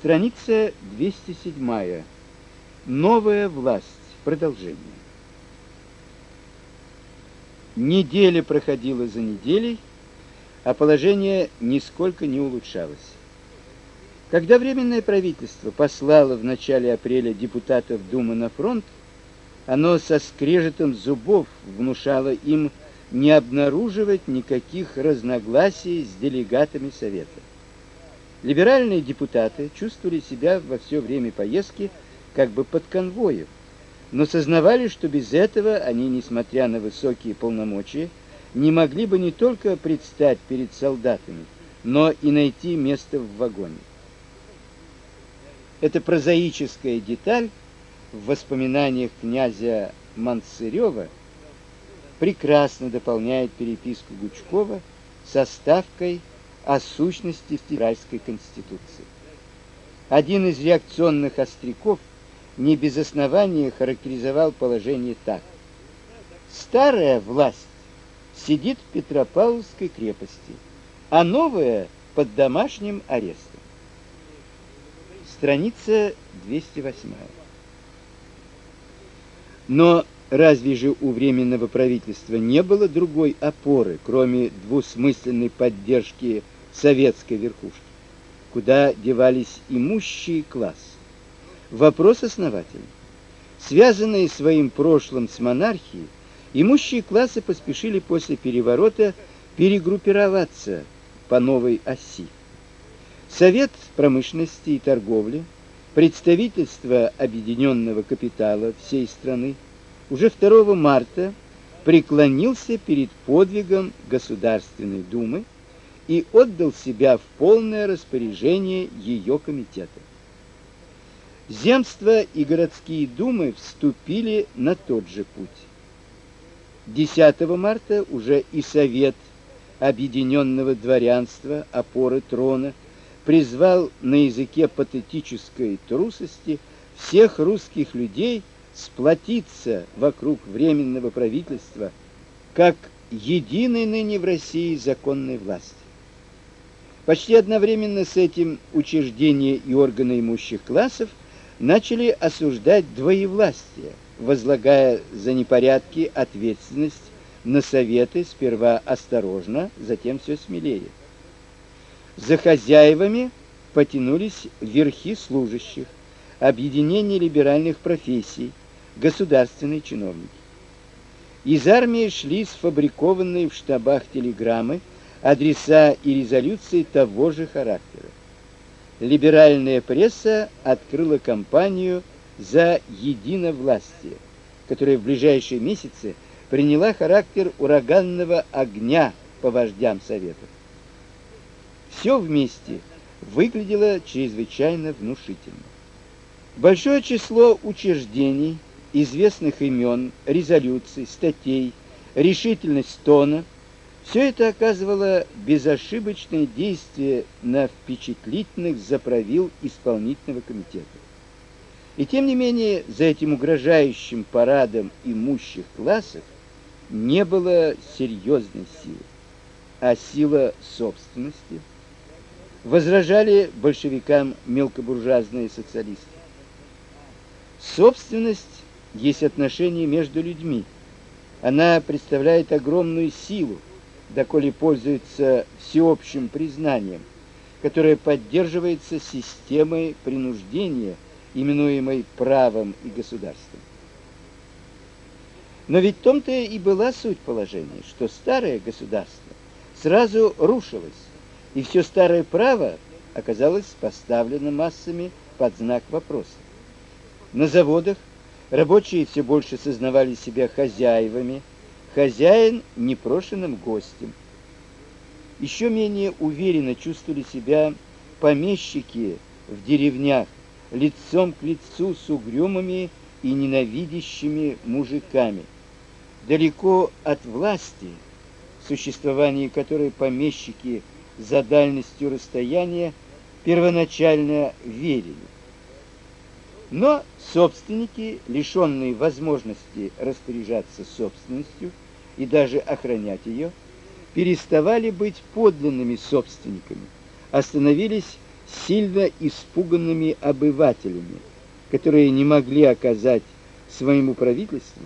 Страница 207. Новая власть. Продолжение. Неделя проходила за неделей, а положение нисколько не улучшалось. Когда временное правительство послало в начале апреля депутатов Думы на фронт, оно со скрежетом зубов внушало им не обнаруживать никаких разногласий с делегатами совета. Либеральные депутаты чувствовали себя во все время поездки как бы под конвоем, но сознавали, что без этого они, несмотря на высокие полномочия, не могли бы не только предстать перед солдатами, но и найти место в вагоне. Эта прозаическая деталь в воспоминаниях князя Манцырева прекрасно дополняет переписку Гучкова со ставкой о сущности Федеральской конституции. Один из реакционных остряков не без основания характеризовал положение так: старая власть сидит в Петропавловской крепости, а новая под домашним арестом. Страница 208. Но Разве же у временного правительства не было другой опоры, кроме двусмысленной поддержки советской верхушки? Куда девались имущий класс? Вопрос основательный. Связанные своим прошлым с монархией, имущие классы поспешили после переворота перегруппироваться по новой оси. Совет промышленности и торговли, представительство объединенного капитала всей страны, уже 2 марта преклонился перед подвигом Государственной Думы и отдал себя в полное распоряжение ее комитета. Земства и городские думы вступили на тот же путь. 10 марта уже и совет объединенного дворянства, опоры трона, призвал на языке патетической трусости всех русских людей сплотиться вокруг временного правительства как единой ныне в России законной власти. Почти одновременно с этим учреждения и органы имущих классов начали осуждать двоевластие, возлагая за непорядки ответственность на советы сперва осторожно, затем все смелее. За хозяевами потянулись верхи служащих, объединение либеральных профессий, государственные чиновники. Из армии шли сфабрикованные в штабах телеграммы, адреса и резолюции того же характера. Либеральная пресса открыла кампанию за единовластие, которая в ближайшие месяцы приняла характер ураганного огня по вождям советов. Все вместе выглядело чрезвычайно внушительно. Большое число учреждений известных имен, резолюций, статей, решительность тона все это оказывало безошибочное действие на впечатлительных заправил исполнительного комитета. И тем не менее, за этим угрожающим парадом имущих классов не было серьезной силы, а сила собственности. Возражали большевикам мелкобуржуазные социалисты. Собственность есть отношение между людьми. Она представляет огромную силу, доколе пользуется всеобщим признанием, которое поддерживается системой принуждения, именуемой правом и государством. Но ведь в том-то и была суть положения, что старое государство сразу рушилось, и все старое право оказалось поставлено массами под знак вопроса. На заводах Рабочие все больше сознавали себя хозяевами, хозяин непрошенным гостем. Еще менее уверенно чувствовали себя помещики в деревнях, лицом к лицу с угрюмыми и ненавидящими мужиками. Далеко от власти, в существовании которой помещики за дальностью расстояния первоначально верили. Но собственники, лишенные возможности распоряжаться собственностью и даже охранять ее, переставали быть подлинными собственниками, остановились сильно испуганными обывателями, которые не могли оказать своему правительству